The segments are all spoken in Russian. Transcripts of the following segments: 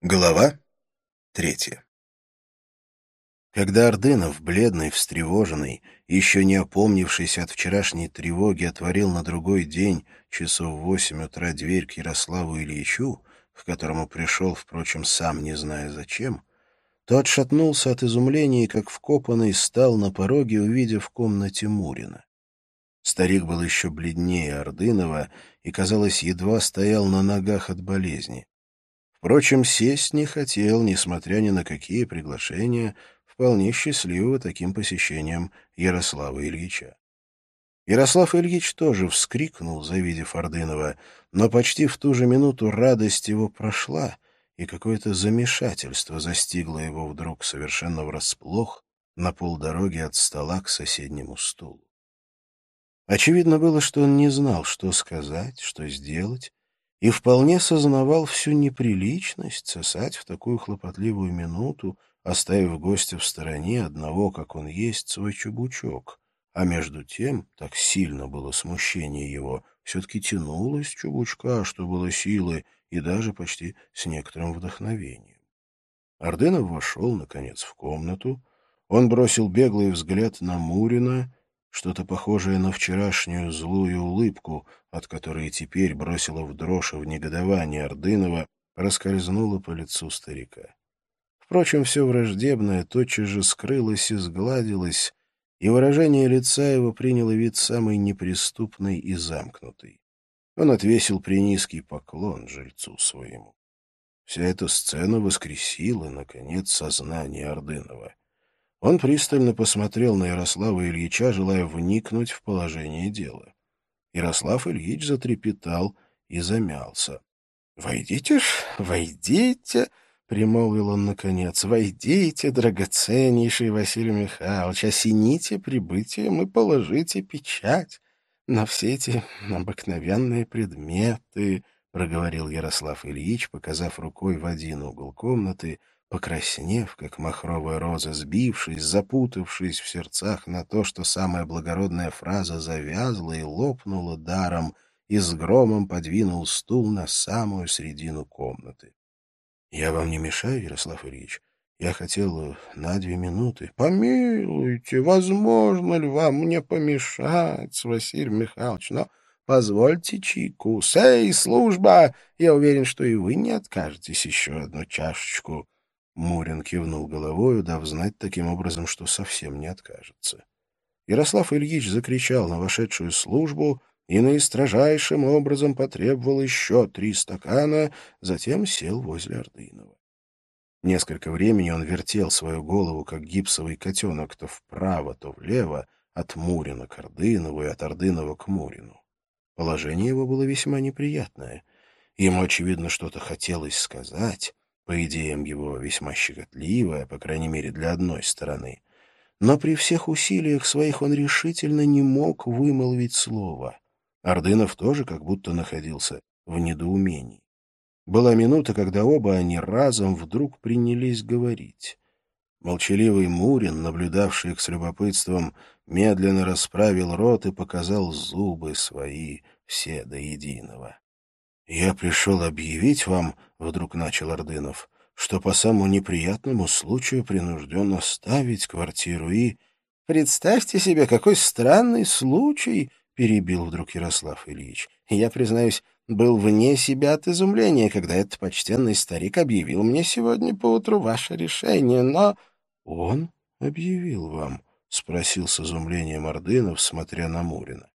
Глава третья Когда Ордынов, бледный, встревоженный, еще не опомнившись от вчерашней тревоги, отворил на другой день, часов в восемь утра, дверь к Ярославу Ильичу, к которому пришел, впрочем, сам не зная зачем, то отшатнулся от изумления и, как вкопанный, стал на пороге, увидев в комнате Мурина. Старик был еще бледнее Ордынова и, казалось, едва стоял на ногах от болезни. Впрочем, сесть не хотел, несмотря ни на какие приглашения, вполне счастливого таким посещением Ярослава Ильича. Ярослав Ильич тоже вскрикнул, завидев Ордынова, но почти в ту же минуту радость его прошла, и какое-то замешательство застигло его вдруг совершенно врасплох на полдороги от стола к соседнему стулу. Очевидно было, что он не знал, что сказать, что сделать, и вполне сознавал всю неприличность сосать в такую хлопотливую минуту, оставив гостя в стороне одного, как он есть, свой чубучок. А между тем, так сильно было смущение его, все-таки тянулось чубучка, что было силы, и даже почти с некоторым вдохновением. Ордынов вошел, наконец, в комнату. Он бросил беглый взгляд на Мурина что-то похожее на вчерашнюю злую улыбку, от которой теперь бросила в дрожь и в негодование Ордынова, раскользнуло по лицу старика. Впрочем, все враждебное тотчас же скрылось и сгладилось, и выражение лица его приняло вид самый неприступный и замкнутый. Он отвесил принизкий поклон жильцу своему. Вся эта сцена воскресила, наконец, сознание Ордынова. Он пристально посмотрел на Ярослава Ильича, желая вникнуть в положение дела. Ярослав Ильич затрепетал и замялся. — Войдите ж, войдите, — примолвил он наконец, — войдите, драгоценнейший Василий Михайлович, осените прибытием и положите печать на все эти обыкновенные предметы, — проговорил Ярослав Ильич, показав рукой в один угол комнаты, Покраснев, как махровая роза, сбившись, запутавшись в сердцах на то, что самая благородная фраза завязла и лопнула даром, и с громом подвинул стул на самую середину комнаты. — Я вам не мешаю, Ярослав Ильич? Я хотел на две минуты. — Помилуйте, возможно ли вам мне помешать, Василий Михайлович, но позвольте чайку. Сей, служба! Я уверен, что и вы не откажетесь еще одну чашечку. Мурин кивнул головою, дав знать таким образом, что совсем не откажется. Ярослав Ильич закричал на вошедшую службу и наистрожайшим образом потребовал еще три стакана, затем сел возле Ордынова. Несколько времени он вертел свою голову, как гипсовый котенок, то вправо, то влево, от Мурина к Ордынову и от Ордынова к Мурину. Положение его было весьма неприятное. Ему, очевидно, что-то хотелось сказать, по идеям его весьма щекотливая, по крайней мере, для одной стороны. Но при всех усилиях своих он решительно не мог вымолвить слова. Ордынов тоже как будто находился в недоумении. Была минута, когда оба они разом вдруг принялись говорить. Молчаливый Мурин, наблюдавший их с любопытством, медленно расправил рот и показал зубы свои все до единого. «Я пришел объявить вам, — вдруг начал Ордынов, — что по самому неприятному случаю принужден оставить квартиру и...» «Представьте себе, какой странный случай!» — перебил вдруг Ярослав Ильич. «Я, признаюсь, был вне себя от изумления, когда этот почтенный старик объявил мне сегодня поутру ваше решение, но...» «Он объявил вам?» — спросил с изумлением Ордынов, смотря на Мурина.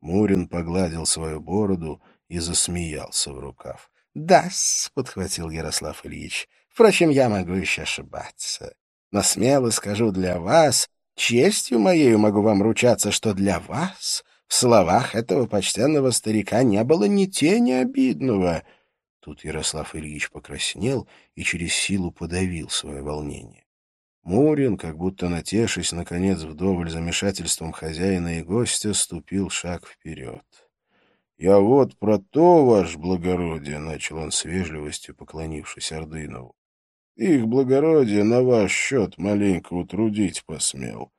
Мурин погладил свою бороду и засмеялся в рукав. да подхватил Ярослав Ильич. «Впрочем, я могу еще ошибаться. Но смело скажу для вас, честью моею могу вам ручаться, что для вас в словах этого почтенного старика не было ни тени обидного». Тут Ярослав Ильич покраснел и через силу подавил свое волнение. Мурин, как будто натешись, наконец, вдоволь замешательством хозяина и гостя, ступил шаг вперед. — Я вот про то, ваше благородие, — начал он с вежливостью, поклонившись Ордынову. — Их благородие на ваш счет маленько утрудить посмел.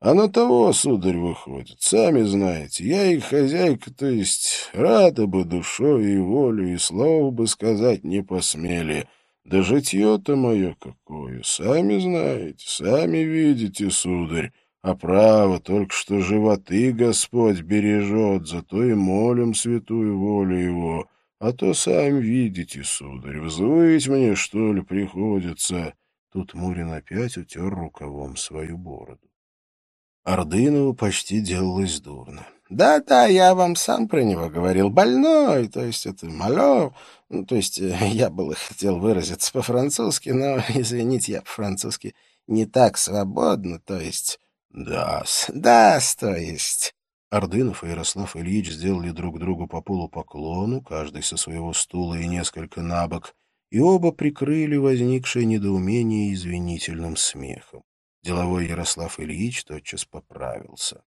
А на того, сударь, выходит, сами знаете, я их хозяйка, то есть рада бы душой и волю, и слова бы сказать не посмели, Да житье-то мое какое, сами знаете, сами видите, сударь. А право, только что животы Господь бережет, зато и молим святую волю Его. А то сами видите, сударь, взвыть мне, что ли, приходится. Тут Мурин опять утер рукавом свою бороду. Ордынову почти делалось дурно. «Да-да, я вам сам про него говорил. Больной, то есть это малё. Ну, то есть э, я было хотел выразиться по-французски, но, извините, я по-французски не так свободно, то есть...» «Да-с, да-с, то есть...» Ордынов и Ярослав Ильич сделали друг другу по полупоклону, каждый со своего стула и несколько набок, и оба прикрыли возникшее недоумение извинительным смехом. Деловой Ярослав Ильич тотчас поправился.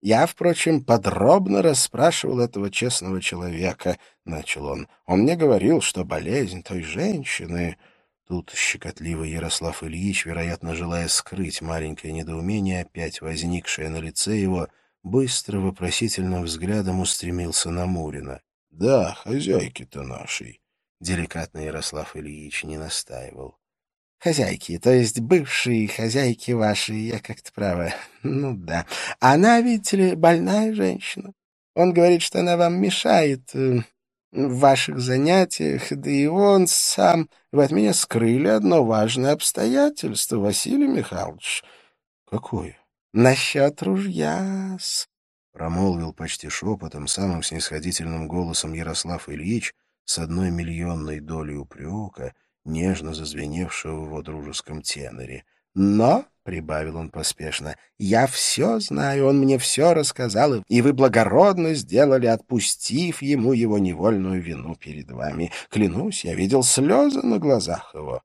«Я, впрочем, подробно расспрашивал этого честного человека», — начал он. «Он мне говорил, что болезнь той женщины...» Тут щекотливый Ярослав Ильич, вероятно, желая скрыть маленькое недоумение, опять возникшее на лице его, быстро вопросительным взглядом устремился на Мурина. «Да, хозяйки-то нашей», — деликатно Ярослав Ильич не настаивал. Хозяйки, то есть бывшие хозяйки ваши, я как-то права. Ну да. Она, видите ли, больная женщина. Он говорит, что она вам мешает э, в ваших занятиях, да и он сам... Вы от меня скрыли одно важное обстоятельство, Василий Михайлович. Какое? Насчет ружья-с. Промолвил почти шепотом, самым снисходительным голосом Ярослав Ильич с одной миллионной долей упрека — нежно зазвеневшего в его дружеском теноре. «Но», — прибавил он поспешно, — «я все знаю, он мне все рассказал, и вы благородно сделали, отпустив ему его невольную вину перед вами. Клянусь, я видел слезы на глазах его».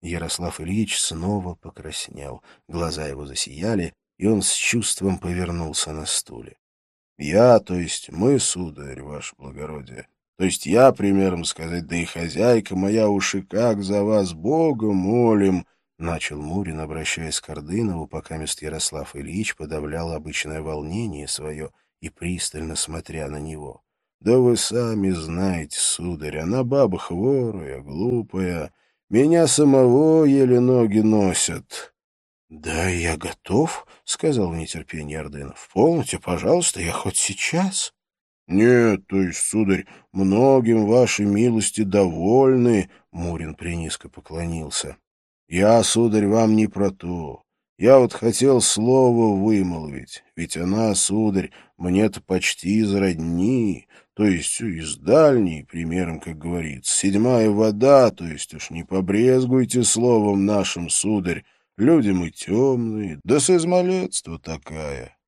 Ярослав Ильич снова покраснел, глаза его засияли, и он с чувством повернулся на стуле. «Я, то есть мы, сударь, ваше благородие, то есть я, примером сказать, да и хозяйка моя уж и как за вас Бога молим, — начал Мурин, обращаясь к Ордынову, пока мест Ярослав Ильич подавлял обычное волнение свое и пристально смотря на него. — Да вы сами знаете, сударь, она баба хворая, глупая. Меня самого еле ноги носят. — Да, я готов, — сказал в нетерпении Ордынов. — Полноте, пожалуйста, я хоть сейчас. «Нет, то есть, сударь, многим вашей милости довольны», — Мурин принизко поклонился. «Я, сударь, вам не про то. Я вот хотел слово вымолвить, ведь она, сударь, мне-то почти из родни, то есть из дальней, примером, как говорится, седьмая вода, то есть уж не побрезгуйте словом нашим, сударь, люди мы темные, да с измалетства такая».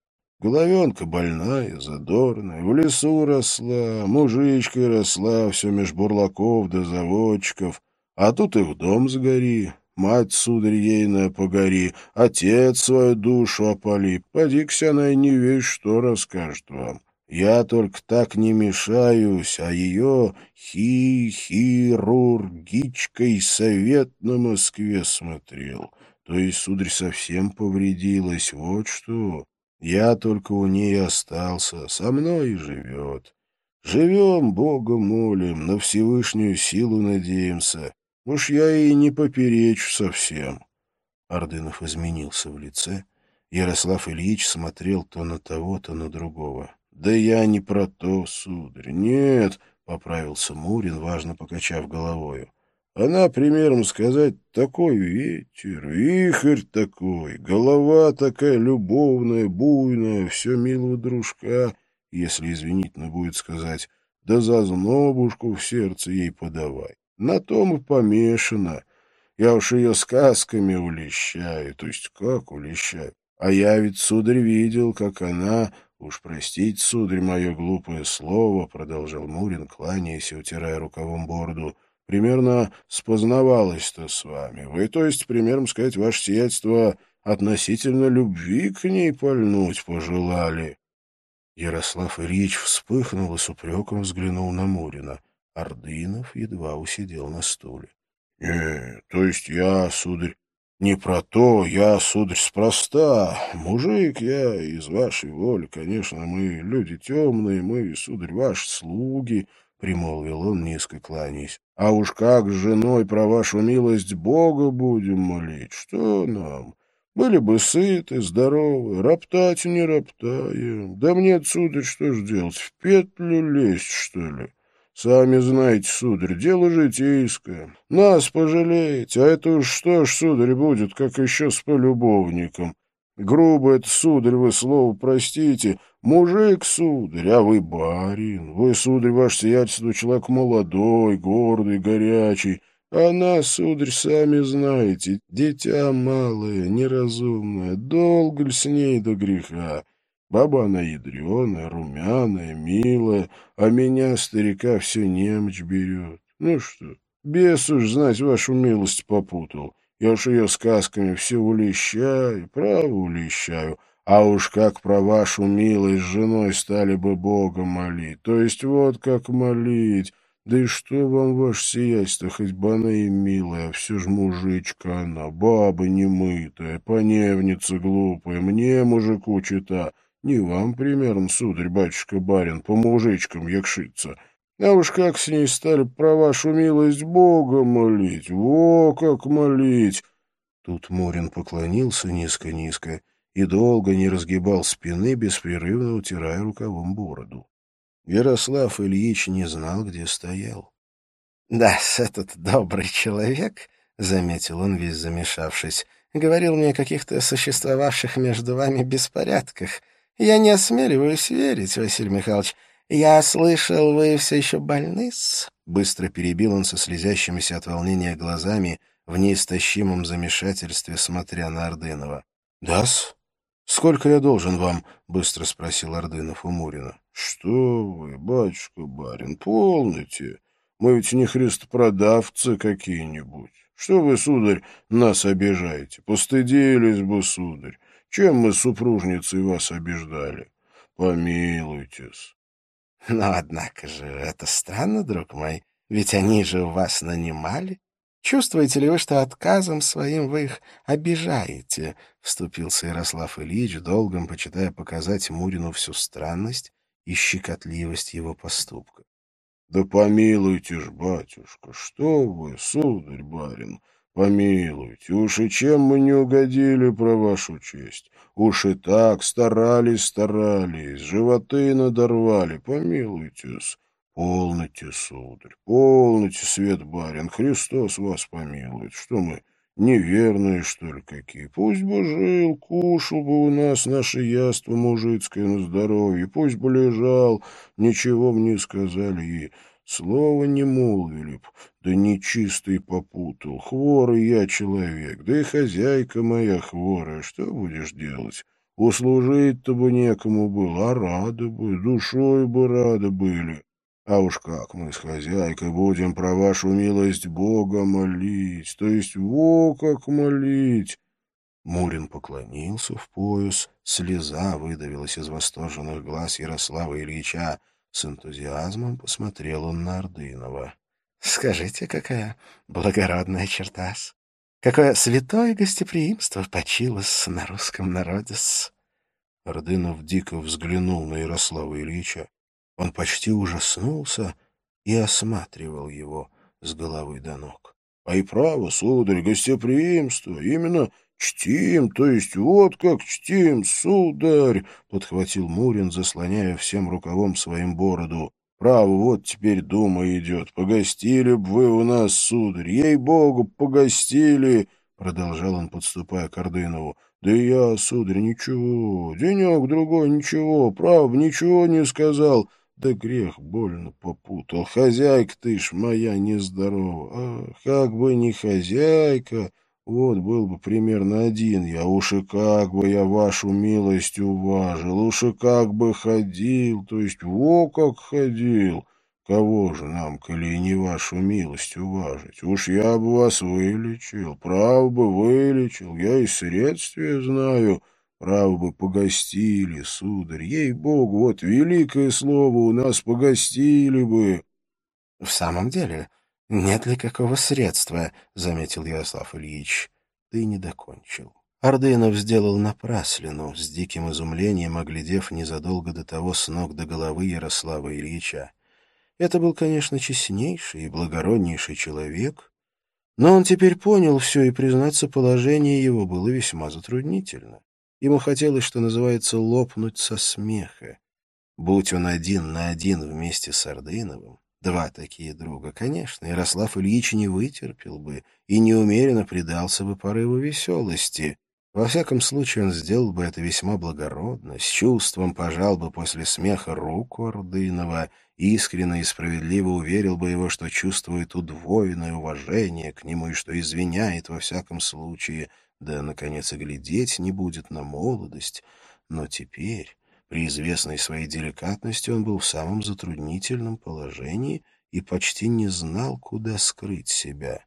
Головенка больная, задорная, в лесу росла, мужичкой росла, все меж бурлаков да заводчиков, а тут и в дом сгори, мать, сударь, ейная погори, отец свою душу опали, поди-ка она и не весь что расскажет вам. Я только так не мешаюсь, а ее хи-хирургичкой совет на Москве смотрел. То есть, сударь, совсем повредилась, вот что. Я только у ней остался, со мной и живет. Живем, Бога молим, на Всевышнюю силу надеемся. Уж я и не поперечу совсем. Ордынов изменился в лице. Ярослав Ильич смотрел то на того, то на другого. — Да я не про то, сударь. Нет, — поправился Мурин, важно покачав головою. Она, примером сказать, такой ветер, вихрь такой, голова такая любовная, буйная, все милого дружка, если извинительно будет сказать, да за знобушку в сердце ей подавай. На том и помешана. Я уж ее сказками улещаю, то есть как улещаю. А я ведь, сударь, видел, как она... Уж простите, сударь, мое глупое слово, — продолжал Мурин, кланяясь и утирая рукавом бороду, — примерно спознавалась-то с вами. Вы, то есть, примером сказать, ваше сиятельство относительно любви к ней пальнуть пожелали. Ярослав Ильич вспыхнул и с упреком взглянул на Мурина. Ордынов едва усидел на стуле. — Нет, то есть я, сударь, не про то, я, сударь, спроста. Мужик я из вашей воли, конечно, мы люди темные, мы, сударь, ваши слуги, примолвил он, низко кланяясь. — А уж как с женой про вашу милость Бога будем молить, что нам? Были бы сыты, здоровы, роптать не роптаем. Да мне, сударь, что ж делать, в петлю лезть, что ли? Сами знаете, сударь, дело житейское. Нас пожалеете, а это уж что ж, сударь, будет, как еще с полюбовником. Грубо это, сударь, вы слово простите. Мужик, сударь, а вы барин. Вы, сударь, ваше сиятельство, человек молодой, гордый, горячий. Она, сударь, сами знаете, дитя малое, неразумное, долго ли с ней до греха? Баба она ядреная, румяная, милая, а меня, старика, все немочь берет. Ну что, бес уж знать вашу милость попутал. Я уж ее сказками все улещаю, право улещаю. А уж как про вашу милость с женой стали бы Бога молить. То есть вот как молить. Да и что вам, ваше сиятельство, хоть бы она и милая, а все ж мужичка она, баба немытая, поневница глупая, мне, мужику, чита, не вам, примерно, сударь, батюшка-барин, по мужичкам якшиться. А уж как с ней стали про вашу милость Бога молить, во как молить!» Тут Морин поклонился низко-низко и долго не разгибал спины, беспрерывно утирая рукавом бороду. Ярослав Ильич не знал, где стоял. — Да, этот добрый человек, — заметил он, весь замешавшись, — говорил мне о каких-то существовавших между вами беспорядках. Я не осмеливаюсь верить, Василий Михайлович. Я слышал, вы все еще больны -с? Быстро перебил он со слезящимися от волнения глазами, в неистощимом замешательстве, смотря на Ордынова. — Да-с? Сколько я должен вам? — быстро спросил Ордынов у Мурина. — Что вы, батюшка-барин, полноте. Мы ведь не христопродавцы какие-нибудь. Что вы, сударь, нас обижаете? Постыдились бы, сударь. Чем мы, супружницей, вас обиждали? Помилуйтесь. — Но, однако же, это странно, друг мой, ведь они же вас нанимали. Чувствуете ли вы, что отказом своим вы их обижаете? — вступился Ярослав Ильич, долгом почитая показать Мурину всю странность и щекотливость его поступка. — Да помилуйте ж, батюшка, что вы, сударь, барин, помилуйте, уж и чем мы не угодили про вашу честь, уж и так старались-старались, животы надорвали, помилуйте-с. Полноте, сударь, полноте, свет барин, Христос вас помилует. Что мы, неверные, что ли, какие? Пусть бы жил, кушал бы у нас наше яство мужицкое на здоровье, пусть бы лежал, ничего мне сказали и слова не молвили б, да нечистый попутал, хворый я человек, да и хозяйка моя хворая, что будешь делать? Услужить-то бы некому было, а рады бы, душой бы рады были. А уж как мы с хозяйкой будем про вашу милость Бога молить, то есть во как молить!» Мурин поклонился в пояс, слеза выдавилась из восторженных глаз Ярослава Ильича. С энтузиазмом посмотрел он на Ордынова. «Скажите, какая благородная черта -с. Какое святое гостеприимство почилось на русском народе -с. Ордынов дико взглянул на Ярослава Ильича. Он почти ужаснулся и осматривал его с головы до ног. — А и право, сударь, гостеприимство, именно чтим, то есть вот как чтим, сударь, — подхватил Мурин, заслоняя всем рукавом своим бороду. — Право, вот теперь дума идет. Погостили б вы у нас, сударь, ей-богу, погостили, — продолжал он, подступая к Ордынову. Да я, сударь, ничего, денек-другой, ничего, прав, ничего не сказал. Да грех больно попутал. Хозяйка ты ж моя нездорова. А, как бы не хозяйка, вот был бы примерно один я. Уж и как бы я вашу милость уважил, уж и как бы ходил, то есть во как ходил. Кого же нам, коли не вашу милость уважить? Уж я бы вас вылечил, прав бы вылечил, я и средствия знаю». Право бы погостили, сударь, ей-богу, вот великое слово у нас погостили бы. — В самом деле, нет ли какого средства, — заметил Ярослав Ильич. Ты не докончил. Ордынов сделал напраслину, с диким изумлением оглядев незадолго до того с ног до головы Ярослава Ильича. Это был, конечно, честнейший и благороднейший человек, но он теперь понял все, и, признаться, положение его было весьма затруднительно. Ему хотелось, что называется, лопнуть со смеха. Будь он один на один вместе с Ордыновым, два такие друга, конечно, Ярослав Ильич не вытерпел бы и неумеренно предался бы порыву веселости. Во всяком случае, он сделал бы это весьма благородно, с чувством пожал бы после смеха руку Ордынова, искренне и справедливо уверил бы его, что чувствует удвоенное уважение к нему и что извиняет во всяком случае, да, наконец, и глядеть не будет на молодость. Но теперь, при известной своей деликатности, он был в самом затруднительном положении и почти не знал, куда скрыть себя.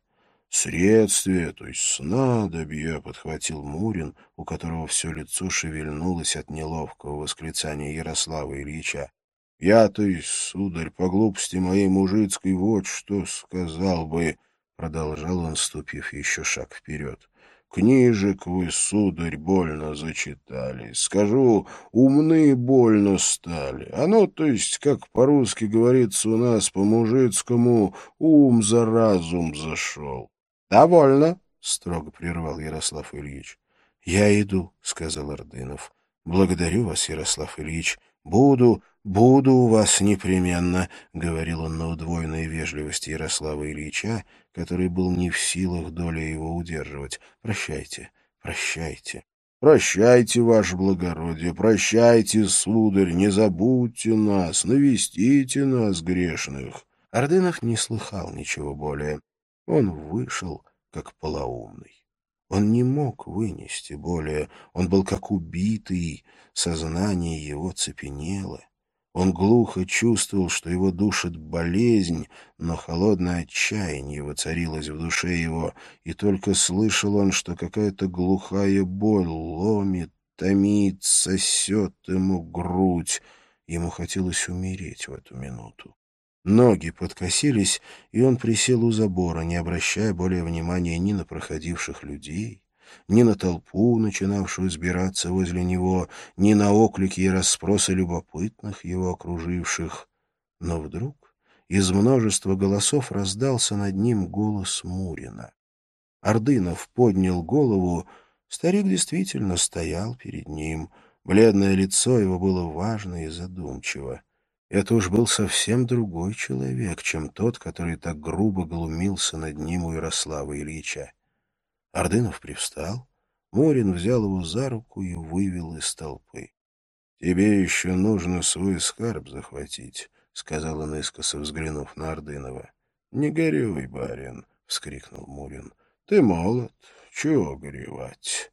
«Средствие, то есть снадобье», — подхватил Мурин, у которого все лицо шевельнулось от неловкого восклицания Ярослава Ильича. «Я, то есть, сударь, по глупости моей мужицкой, вот что сказал бы», — продолжал он, ступив еще шаг вперед. Книжек вы, сударь, больно зачитали. Скажу, умны больно стали. Оно, то есть, как по-русски говорится у нас, по-мужицкому, ум за разум зашел. — Довольно, — строго прервал Ярослав Ильич. — Я иду, — сказал Ордынов. — Благодарю вас, Ярослав Ильич. Буду, буду у вас непременно, — говорил он на удвоенной вежливости Ярослава Ильича, который был не в силах доля его удерживать. — Прощайте, прощайте. — Прощайте, ваше благородие, прощайте, сударь, не забудьте нас, навестите нас, грешных. Ордынов не слыхал ничего более. Он вышел, как полоумный. Он не мог вынести более, он был как убитый, сознание его цепенело. Он глухо чувствовал, что его душит болезнь, но холодное отчаяние воцарилось в душе его, и только слышал он, что какая-то глухая боль ломит, томит, сосет ему грудь. Ему хотелось умереть в эту минуту. Ноги подкосились, и он присел у забора, не обращая более внимания ни на проходивших людей, ни на толпу, начинавшую сбираться возле него, ни на оклики и расспросы любопытных его окруживших. Но вдруг из множества голосов раздался над ним голос Мурина. Ордынов поднял голову, старик действительно стоял перед ним, бледное лицо его было важно и задумчиво. Это уж был совсем другой человек, чем тот, который так грубо глумился над ним у Ярослава Ильича. Ордынов привстал, Морин взял его за руку и вывел из толпы. — Тебе еще нужно свой скарб захватить, — сказал он искоса, взглянув на Ордынова. — Не горюй, барин, — вскрикнул Мурин. — Ты молод, чего горевать?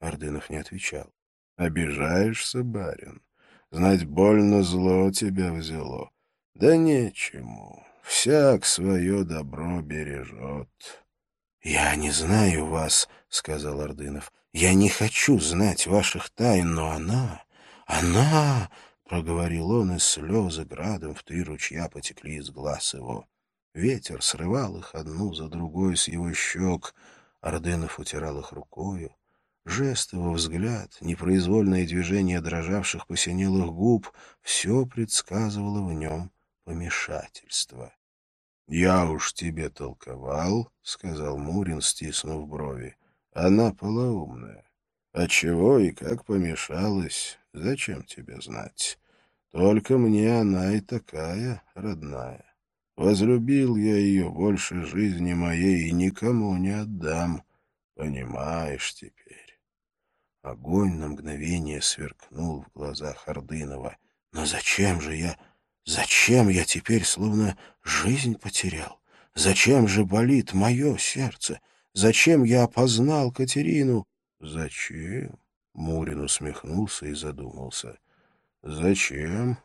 Ордынов не отвечал. — Обижаешься, барин? Знать больно зло тебя взяло. Да нечему, всяк свое добро бережет. — Я не знаю вас, — сказал Ордынов. — Я не хочу знать ваших тайн, но она, она, — проговорил он, и слезы градом в три ручья потекли из глаз его. Ветер срывал их одну за другой с его щек. Ордынов утирал их рукою. Жест его, взгляд, непроизвольное движение дрожавших посинелых губ — все предсказывало в нем помешательство. — Я уж тебе толковал, — сказал Мурин, стиснув брови. — Она полоумная. А чего и как помешалась, зачем тебе знать? Только мне она и такая родная. Возлюбил я ее больше жизни моей и никому не отдам. Понимаешь теперь? Огонь на мгновение сверкнул в глазах Ордынова. «Но зачем же я... Зачем я теперь словно жизнь потерял? Зачем же болит мое сердце? Зачем я опознал Катерину?» «Зачем?» — Мурин усмехнулся и задумался. «Зачем?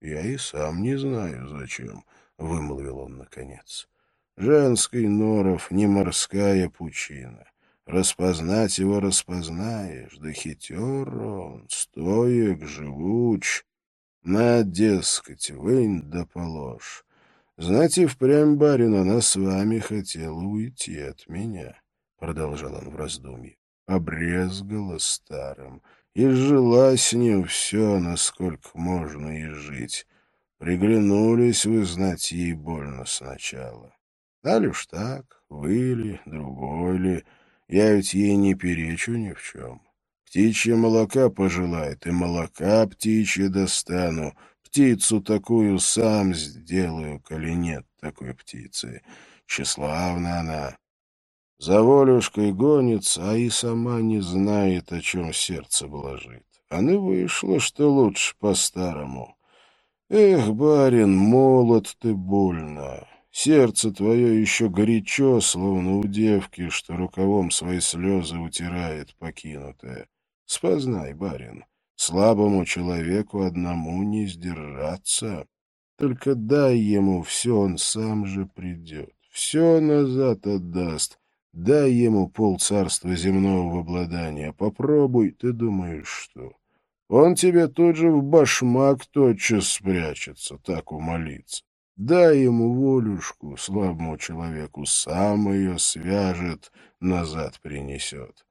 Я и сам не знаю, зачем», — вымолвил он наконец. «Женский норов не морская пучина. Распознать его распознаешь, да хитер он, стоек, живуч. На, дескать, вынь да положь. Знать и впрямь, барин, она с вами хотела уйти от меня, — продолжал он в раздумье. Обрезгала старым и жила с ним все, насколько можно и жить. Приглянулись вы знать ей больно сначала. Дали уж так, вы ли, другой ли, я ведь ей не перечу ни в чем. Птичье молока пожелает, и молока птичье достану, птицу такую сам сделаю, коли нет такой птицы. Тщеславна она. За волюшкой гонится, а и сама не знает, о чем сердце блажит. А не вышло, что лучше по-старому. Эх, барин, молод ты больно. Сердце твое еще горячо, словно у девки, что рукавом свои слезы утирает покинутая. Спознай, барин, слабому человеку одному не сдержаться. Только дай ему все, он сам же придет. Все назад отдаст. Дай ему пол царства земного в обладание. Попробуй, ты думаешь, что? Он тебе тут же в башмак тотчас спрячется, так умолиться. Дай ему волюшку, слабому человеку, сам ее свяжет, назад принесет.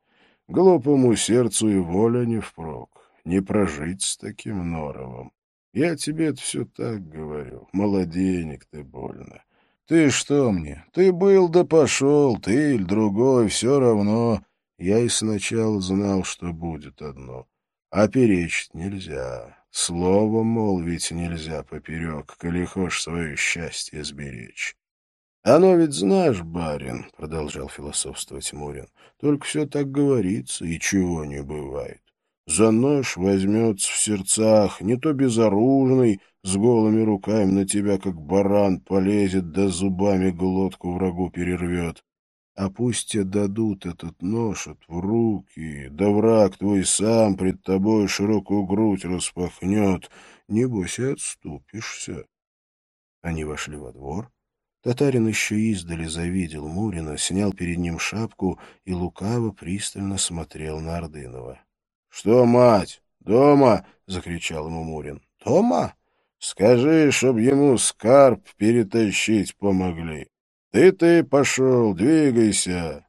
Глупому сердцу и воля не впрок, не прожить с таким норовом. Я тебе это все так говорю, молоденек ты больно. Ты что мне? Ты был да пошел, ты или другой, все равно. Я и сначала знал, что будет одно. А перечить нельзя. Слово молвить нельзя поперек, коли хошь свое счастье сберечь. «Оно ведь знаешь, барин», — продолжал философствовать Мурин, — «только все так говорится, и чего не бывает. За нож возьмется в сердцах, не то безоружный, с голыми руками на тебя, как баран, полезет, да зубами глотку врагу перервет. А пусть тебе дадут этот нож в руки, да враг твой сам пред тобой широкую грудь распахнет, небось и отступишься. Они вошли во двор. Татарин еще издали завидел Мурина, снял перед ним шапку и лукаво пристально смотрел на Ордынова. — Что, мать, дома? — закричал ему Мурин. — Дома? Скажи, чтоб ему скарб перетащить помогли. Ты-ты пошел, двигайся.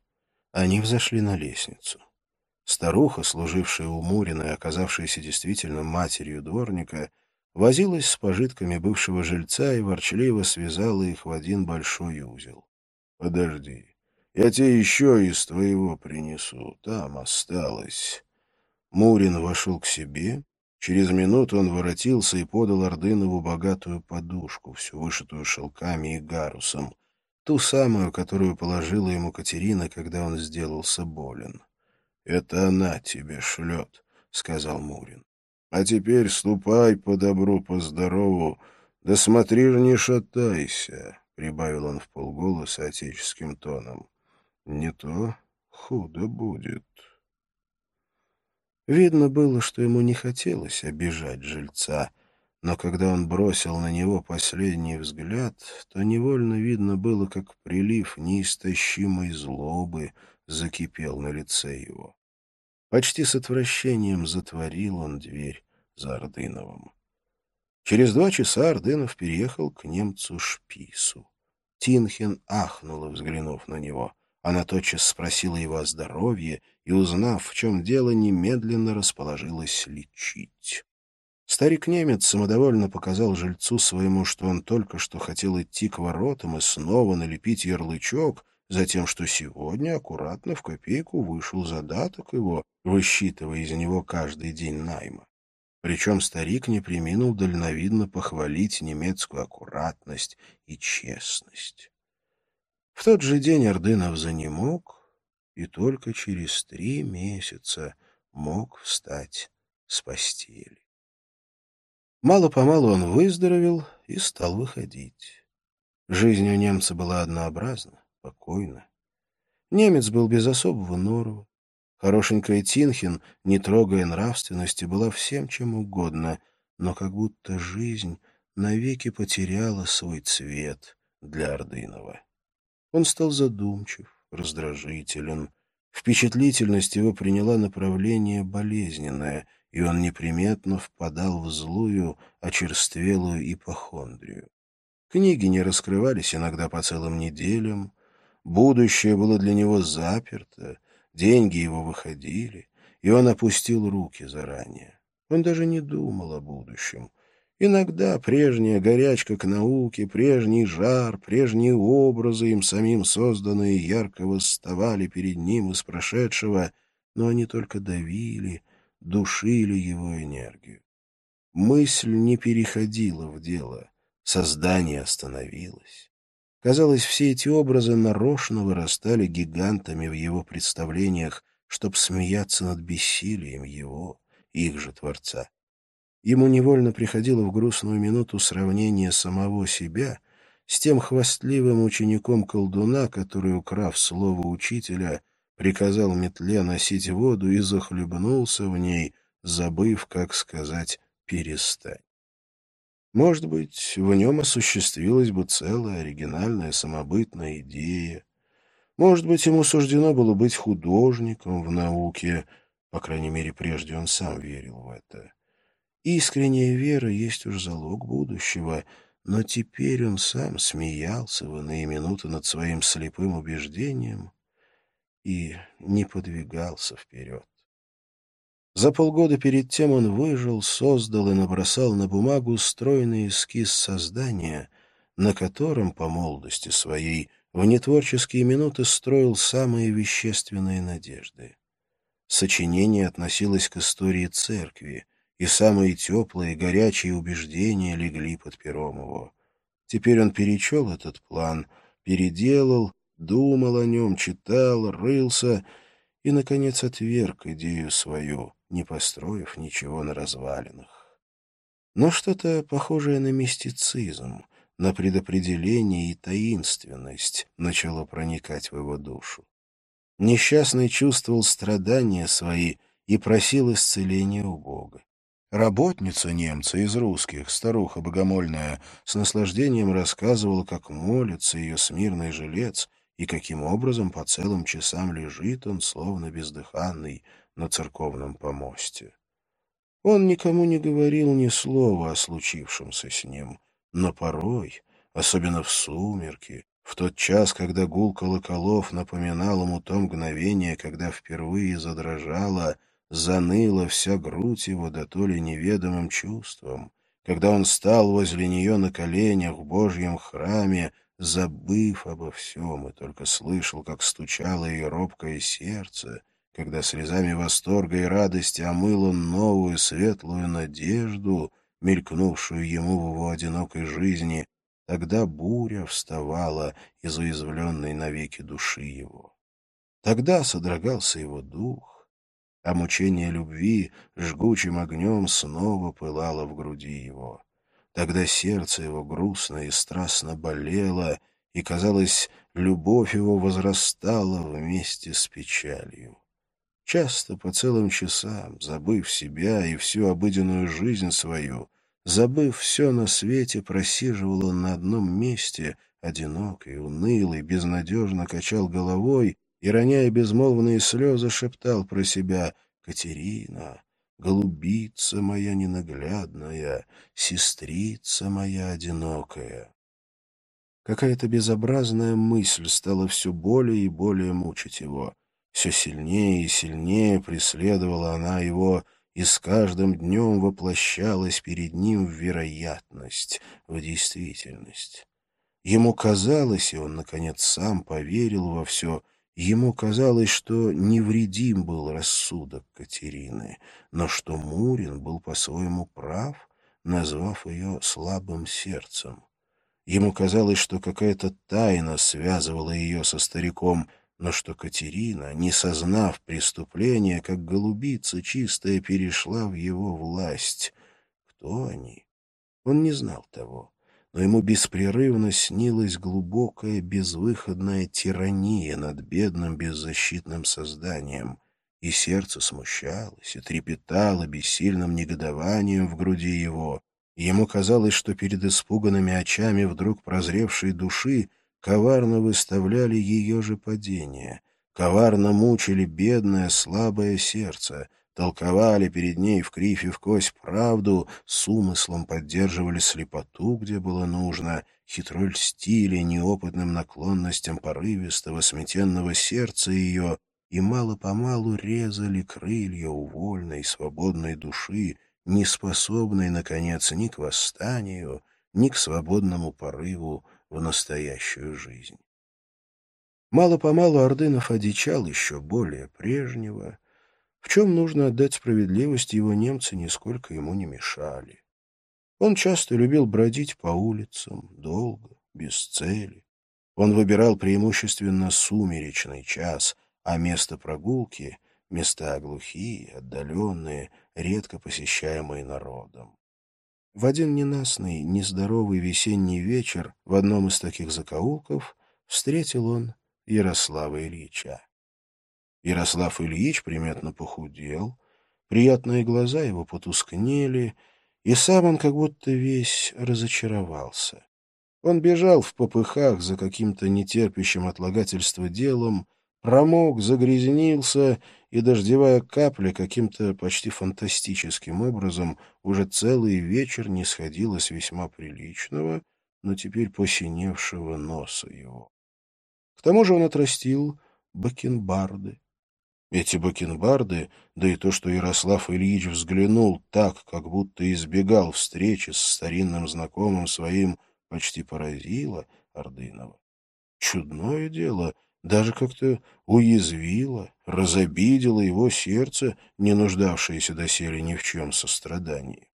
Они взошли на лестницу. Старуха, служившая у Мурина и оказавшаяся действительно матерью дворника, возилась с пожитками бывшего жильца и ворчливо связала их в один большой узел. — Подожди, я тебе еще из твоего принесу, там осталось. Мурин вошел к себе Через минуту он воротился и подал Ордынову богатую подушку, всю вышитую шелками и гарусом, ту самую, которую положила ему Катерина, когда он сделался болен. — Это она тебе шлет, — сказал Мурин. — А теперь ступай по добру, по здорову, да смотри же не шатайся, — прибавил он в полголоса отеческим тоном. — Не то худо будет. Видно было, что ему не хотелось обижать жильца, но когда он бросил на него последний взгляд, то невольно видно было, как прилив неистощимой злобы закипел на лице его. Почти с отвращением затворил он дверь за Ордыновым. Через два часа Ордынов переехал к немцу Шпису. Тинхен ахнула, взглянув на него — она тотчас спросила его о здоровье и, узнав, в чем дело, немедленно расположилась лечить. Старик-немец самодовольно показал жильцу своему, что он только что хотел идти к воротам и снова налепить ярлычок, затем, что сегодня аккуратно в копейку вышел задаток его, высчитывая из него каждый день найма. Причем старик не приминул дальновидно похвалить немецкую аккуратность и честность. В тот же день Ордынов занемог и только через три месяца мог встать с постели. Мало-помалу он выздоровел и стал выходить. Жизнь у немца была однообразна, спокойна. Немец был без особого норова. Хорошенькая Тинхин, не трогая нравственности, была всем чем угодно, но как будто жизнь навеки потеряла свой цвет для Ордынова. Он стал задумчив, раздражителен. Впечатлительность его приняла направление болезненное, и он неприметно впадал в злую, очерствелую ипохондрию. Книги не раскрывались иногда по целым неделям, будущее было для него заперто, деньги его выходили, и он опустил руки заранее. Он даже не думал о будущем, Иногда прежняя горячка к науке, прежний жар, прежние образы, им самим созданные, ярко восставали перед ним из прошедшего, но они только давили, душили его энергию. Мысль не переходила в дело, создание остановилось. Казалось, все эти образы нарочно вырастали гигантами в его представлениях, чтоб смеяться над бессилием его, их же Творца. Ему невольно приходило в грустную минуту сравнение самого себя с тем хвастливым учеником колдуна, который, украв слово учителя, приказал метле носить воду и захлебнулся в ней, забыв, как сказать «перестань». Может быть, в нем осуществилась бы целая оригинальная самобытная идея. Может быть, ему суждено было быть художником в науке, по крайней мере, прежде он сам верил в это. Искренняя вера есть уж залог будущего, но теперь он сам смеялся в иные минуты над своим слепым убеждением и не подвигался вперед. За полгода перед тем он выжил, создал и набросал на бумагу стройный эскиз создания, на котором, по молодости своей, в нетворческие минуты строил самые вещественные надежды. Сочинение относилось к истории церкви, и самые теплые, горячие убеждения легли под пером его. Теперь он перечел этот план, переделал, думал о нем, читал, рылся и, наконец, отверг идею свою, не построив ничего на развалинах. Но что-то похожее на мистицизм, на предопределение и таинственность начало проникать в его душу. Несчастный чувствовал страдания свои и просил исцеления у Бога. Работница немца из русских, старуха богомольная, с наслаждением рассказывала, как молится ее смирный жилец и каким образом по целым часам лежит он, словно бездыханный, на церковном помосте. Он никому не говорил ни слова о случившемся с ним, но порой, особенно в сумерки, в тот час, когда гул колоколов напоминал ему то мгновение, когда впервые задрожала — заныла вся грудь его да то ли неведомым чувством, когда он стал возле нее на коленях в Божьем храме, забыв обо всем, и только слышал, как стучало ее робкое сердце, когда слезами восторга и радости омыл он новую светлую надежду, мелькнувшую ему в его одинокой жизни, тогда буря вставала из уязвленной навеки души его. Тогда содрогался его дух, а мучение любви жгучим огнем снова пылало в груди его. Тогда сердце его грустно и страстно болело, и, казалось, любовь его возрастала вместе с печалью. Часто по целым часам, забыв себя и всю обыденную жизнь свою, забыв все на свете, просиживал он на одном месте, одинокий, унылый, безнадежно качал головой и, роняя безмолвные слезы, шептал про себя «Катерина, голубица моя ненаглядная, сестрица моя одинокая». Какая-то безобразная мысль стала все более и более мучить его. Все сильнее и сильнее преследовала она его, и с каждым днем воплощалась перед ним в вероятность, в действительность. Ему казалось, и он, наконец, сам поверил во все, Ему казалось, что невредим был рассудок Катерины, но что Мурин был по-своему прав, назвав ее слабым сердцем. Ему казалось, что какая-то тайна связывала ее со стариком, но что Катерина, не сознав преступления, как голубица чистая, перешла в его власть. Кто они? Он не знал того но ему беспрерывно снилась глубокая безвыходная тирания над бедным беззащитным созданием, и сердце смущалось и трепетало бессильным негодованием в груди его, и ему казалось, что перед испуганными очами вдруг прозревшей души коварно выставляли ее же падение, коварно мучили бедное слабое сердце — толковали перед ней в крифе в кость правду, с умыслом поддерживали слепоту, где было нужно, хитро льстили неопытным наклонностям порывистого, сметенного сердца ее и мало-помалу резали крылья у вольной, свободной души, не способный, наконец, ни к восстанию, ни к свободному порыву в настоящую жизнь. Мало-помалу Ордынов одичал еще более прежнего, в чем нужно отдать справедливость, его немцы нисколько ему не мешали. Он часто любил бродить по улицам, долго, без цели. Он выбирал преимущественно сумеречный час, а место прогулки — места глухие, отдаленные, редко посещаемые народом. В один ненастный, нездоровый весенний вечер в одном из таких закоулков встретил он Ярослава Ильича. Ярослав Ильич приметно похудел, приятные глаза его потускнели, и сам он как будто весь разочаровался. Он бежал в попыхах за каким-то нетерпящим отлагательства делом, промок, загрязнился, и дождевая капля каким-то почти фантастическим образом уже целый вечер не сходила с весьма приличного, но теперь посиневшего носа его. К тому же он отрастил бакенбарды. Эти бакенбарды, да и то, что Ярослав Ильич взглянул так, как будто избегал встречи с старинным знакомым своим, почти поразило Ордынова. Чудное дело, даже как-то уязвило, разобидело его сердце, не нуждавшееся доселе ни в чем сострадании.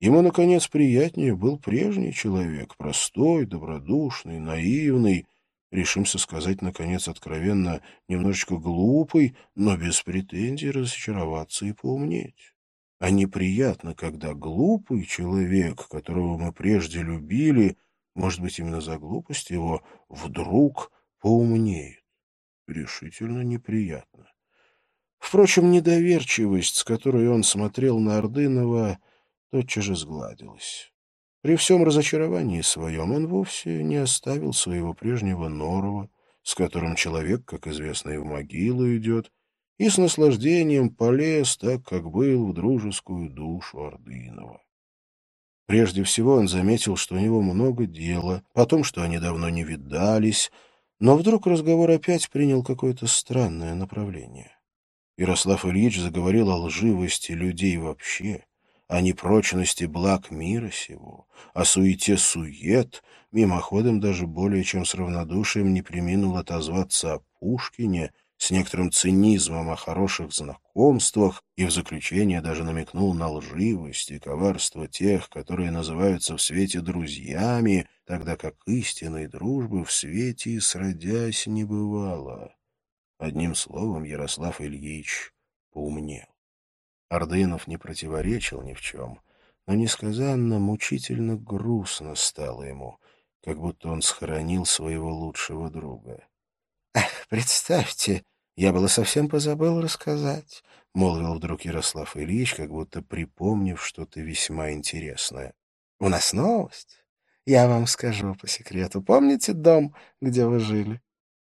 Ему, наконец, приятнее был прежний человек, простой, добродушный, наивный, решимся сказать, наконец, откровенно, немножечко глупый, но без претензий разочароваться и поумнеть. А неприятно, когда глупый человек, которого мы прежде любили, может быть, именно за глупость его, вдруг поумнеет. Решительно неприятно. Впрочем, недоверчивость, с которой он смотрел на Ордынова, тотчас же сгладилась. При всем разочаровании своем он вовсе не оставил своего прежнего норова, с которым человек, как известно, и в могилу идет, и с наслаждением полез так, как был в дружескую душу Ордынова. Прежде всего он заметил, что у него много дела, потом, что они давно не видались, но вдруг разговор опять принял какое-то странное направление. Ярослав Ильич заговорил о лживости людей вообще, о непрочности благ мира сего, о суете сует, мимоходом даже более чем с равнодушием не приминул отозваться о Пушкине, с некоторым цинизмом о хороших знакомствах и в заключение даже намекнул на лживость и коварство тех, которые называются в свете друзьями, тогда как истинной дружбы в свете и сродясь не бывало. Одним словом, Ярослав Ильич поумнел. Ордынов не противоречил ни в чем, но несказанно мучительно грустно стало ему, как будто он схоронил своего лучшего друга. — Представьте, я было совсем позабыл рассказать, — молвил вдруг Ярослав Ильич, как будто припомнив что-то весьма интересное. — У нас новость. Я вам скажу по секрету. Помните дом, где вы жили?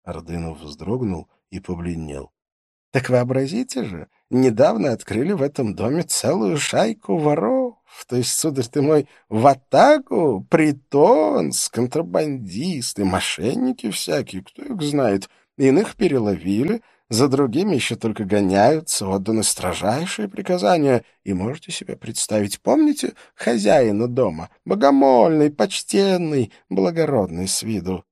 Ордынов вздрогнул и побледнел. — Так вообразите же, недавно открыли в этом доме целую шайку воров. То есть, сударь ты мой, в атаку, притон, с контрабандисты, мошенники всякие, кто их знает. Иных переловили, за другими еще только гоняются, отданы строжайшие приказания. И можете себе представить, помните хозяина дома? Богомольный, почтенный, благородный с виду.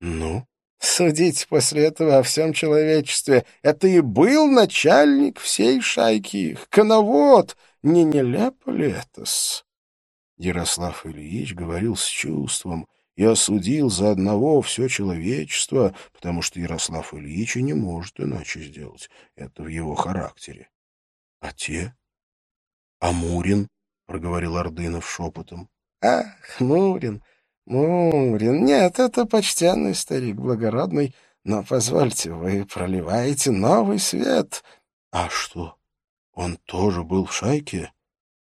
Ну? Судить после этого о всем человечестве. Это и был начальник всей шайки, коновод. Не нелепо ли это-с? Ярослав Ильич говорил с чувством и осудил за одного все человечество, потому что Ярослав Ильич и не может иначе сделать. Это в его характере. — А те? — А Мурин? — проговорил Ордынов шепотом. — Ах, Мурин! — Мурин, нет, это почтенный старик, благородный, но, позвольте, вы проливаете новый свет. А что, он тоже был в шайке?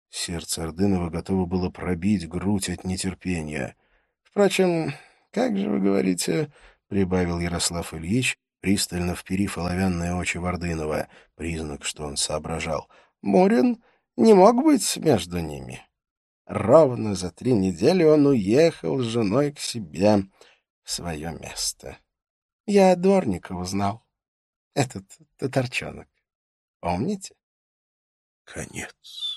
Сердце Ордынова готово было пробить грудь от нетерпения. Впрочем, как же вы говорите, — прибавил Ярослав Ильич, пристально вперив оловянные очи Вардынова, признак, что он соображал. — Мурин не мог быть между ними. Ровно за три недели он уехал с женой к себе в свое место. Я Дворникова знал. Этот татарчонок. Помните? Конец.